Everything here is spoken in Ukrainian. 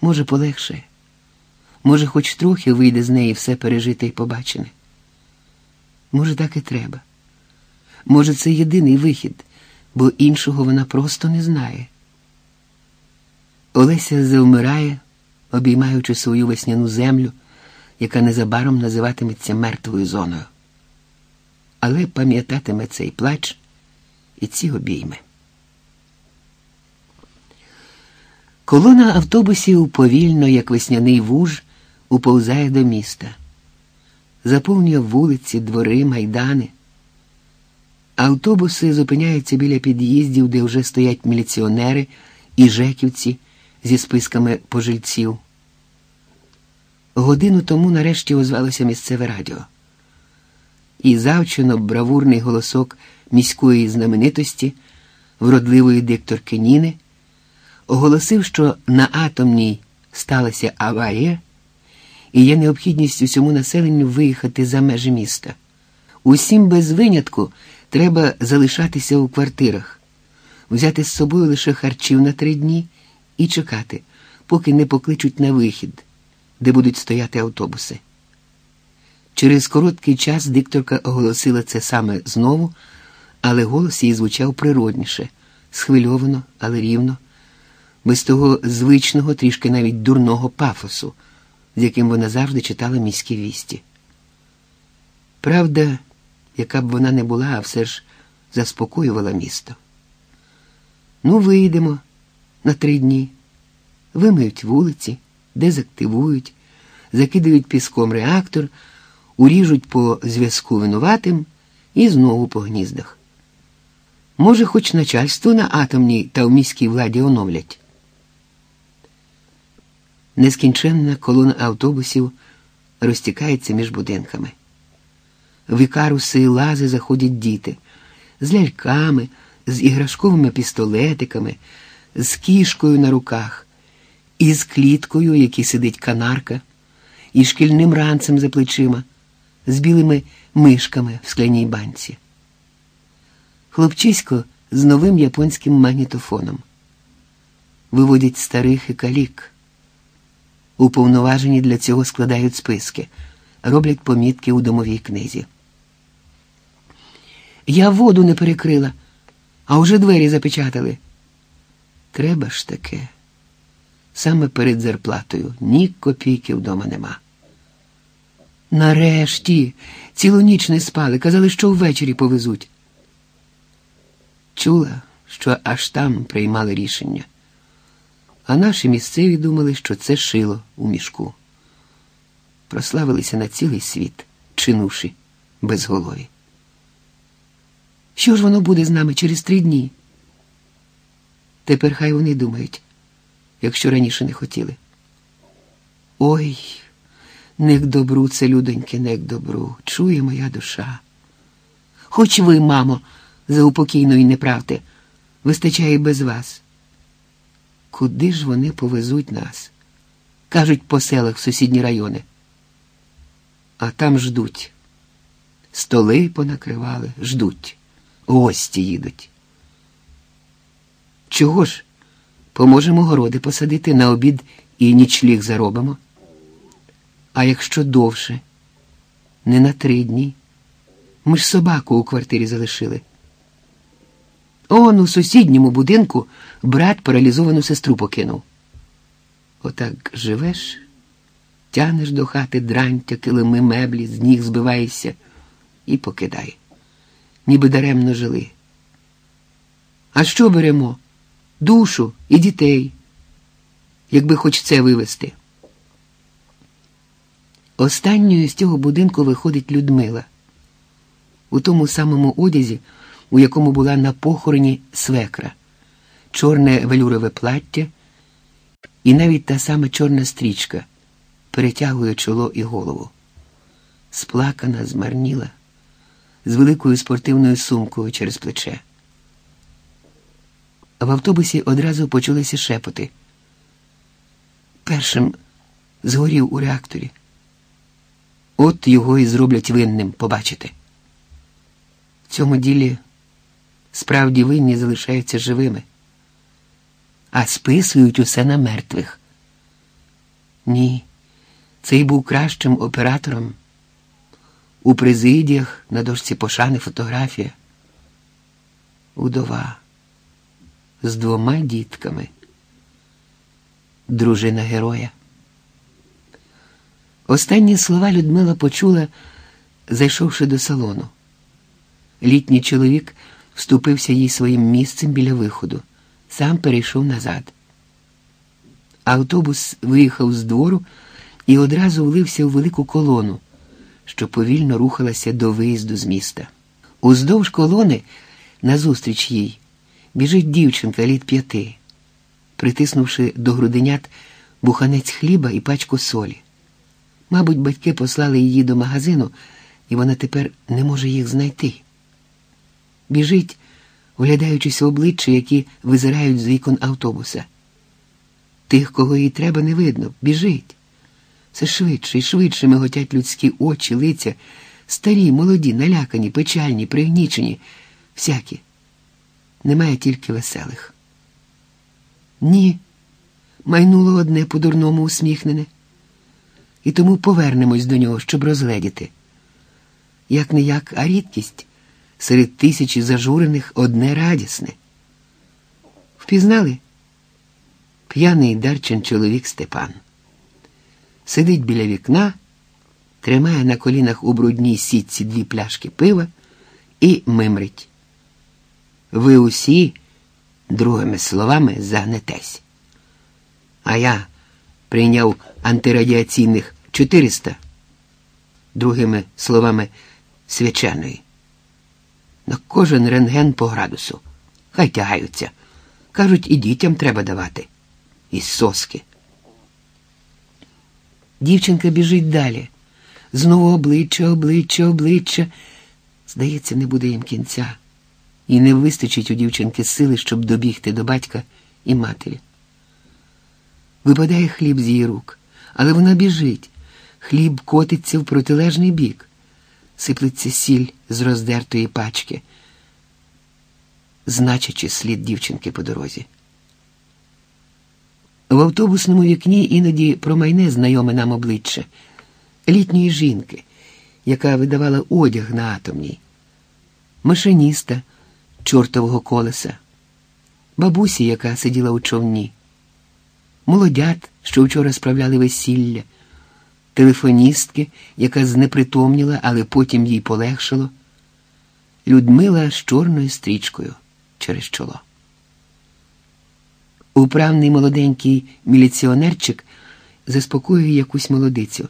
Може, полегшає, може, хоч трохи вийде з неї все пережите і побачене. Може, так і треба. Може, це єдиний вихід, бо іншого вона просто не знає. Олеся завмирає, обіймаючи свою весняну землю, яка незабаром називатиметься мертвою зоною. Але пам'ятатиме цей плач і ці обійми. Колона автобусів повільно, як весняний вуж, уповзає до міста, заповнює вулиці, двори, майдани. Автобуси зупиняються біля під'їздів, де вже стоять міліціонери і жеківці зі списками пожильців. Годину тому нарешті озвалося місцеве радіо. І завчено бравурний голосок міської знаменитості, вродливої дикторки Ніни, оголосив, що на атомній сталася аварія, і є необхідність усьому населенню виїхати за межі міста. Усім без винятку треба залишатися у квартирах, взяти з собою лише харчів на три дні і чекати, поки не покличуть на вихід, де будуть стояти автобуси. Через короткий час дикторка оголосила це саме знову, але голос її звучав природніше, схвильовано, але рівно, без того звичного, трішки навіть дурного пафосу, з яким вона завжди читала міські вісті. Правда, яка б вона не була, а все ж заспокоювала місто. Ну, вийдемо на три дні, вимиють вулиці, дезактивують, закидають піском реактор, уріжуть по зв'язку винуватим і знову по гніздах. Може, хоч начальство на атомній та в міській владі оновлять. Нескінченна колона автобусів розтікається між будинками. В ікаруси і лази заходять діти з ляльками, з іграшковими пістолетиками, з кішкою на руках, і з кліткою, якій сидить канарка, і шкільним ранцем за плечима, з білими мишками в скляній банці. Хлопчисько з новим японським магнітофоном. Виводять старих і калік. Уповноважені для цього складають списки, роблять помітки у домовій книзі. Я воду не перекрила, а вже двері запечатали. Треба ж таке. Саме перед зарплатою ні копійки вдома нема. Нарешті цілу ніч не спали, казали, що ввечері повезуть. Чула, що аж там приймали рішення, а наші місцеві думали, що це шило у мішку. Прославилися на цілий світ, чинувши безголові. Що ж воно буде з нами через три дні? Тепер хай вони думають, якщо раніше не хотіли. Ой, не к добру це, людоньки, не к добру. Чує моя душа. Хоч ви, мамо, за упокійної неправди, вистачає без вас. Куди ж вони повезуть нас? Кажуть, по селах в сусідні райони. А там ждуть. Столи понакривали, ждуть гості їдуть. Чого ж? Поможемо городи посадити на обід і нічліг заробимо. А якщо довше, не на три дні. Ми ж собаку у квартирі залишили. Он у сусідньому будинку брат паралізовану сестру покинув. Отак живеш, тянеш до хати дрантя, килими меблі, з ніг збиваєшся і покидай ніби даремно жили. А що беремо? Душу і дітей, якби хоч це вивезти. Останньою з цього будинку виходить Людмила, у тому самому одязі, у якому була на похороні свекра, чорне велюрове плаття, і навіть та сама чорна стрічка перетягує чоло і голову. Сплакана, змарніла з великою спортивною сумкою через плече. В автобусі одразу почулися шепоти. Першим згорів у реакторі. От його і зроблять винним, побачите. В цьому ділі справді винні залишаються живими, а списують усе на мертвих. Ні, цей був кращим оператором. У президіях на дошці пошани фотографія. Удова з двома дітками. Дружина героя. Останні слова Людмила почула, зайшовши до салону. Літній чоловік вступився їй своїм місцем біля виходу, сам перейшов назад. Автобус виїхав з двору і одразу влився у велику колону, що повільно рухалася до виїзду з міста. Уздовж колони, назустріч їй, біжить дівчинка літ п'яти, притиснувши до груденят буханець хліба і пачку солі. Мабуть, батьки послали її до магазину, і вона тепер не може їх знайти. Біжить, оглядаючись в обличчя, які визирають з вікон автобуса. Тих, кого їй треба, не видно, біжить. Все швидше і швидше миготять людські очі, лиця, старі, молоді, налякані, печальні, пригнічені, всякі. Немає тільки веселих. Ні, майнуло одне по-дурному усміхнене. І тому повернемось до нього, щоб розгледіти. Як не як, а рідкість серед тисячі зажурених одне радісне. Впізнали? П'яний дарчин чоловік Степан. Сидить біля вікна, тримає на колінах у брудній сітці дві пляшки пива і мимрить. Ви усі, другими словами, загнетесь. А я прийняв антирадіаційних 400, другими словами, свяченої. На кожен рентген по градусу. Хай тягаються. Кажуть, і дітям треба давати. Із соски. Дівчинка біжить далі. Знову обличчя, обличчя, обличчя. Здається, не буде їм кінця. І не вистачить у дівчинки сили, щоб добігти до батька і матері. Випадає хліб з її рук, але вона біжить. Хліб котиться в протилежний бік, сиплеться сіль з роздертої пачки, значачи слід дівчинки по дорозі. В автобусному вікні іноді промайне знайоме нам обличчя літньої жінки, яка видавала одяг на атомній, машиніста чортового колеса, бабусі, яка сиділа у човні, молодят, що вчора справляли весілля, телефоністки, яка знепритомніла, але потім їй полегшило, Людмила з чорною стрічкою через чоло. Управний молоденький міліціонерчик заспокоює якусь молодицю.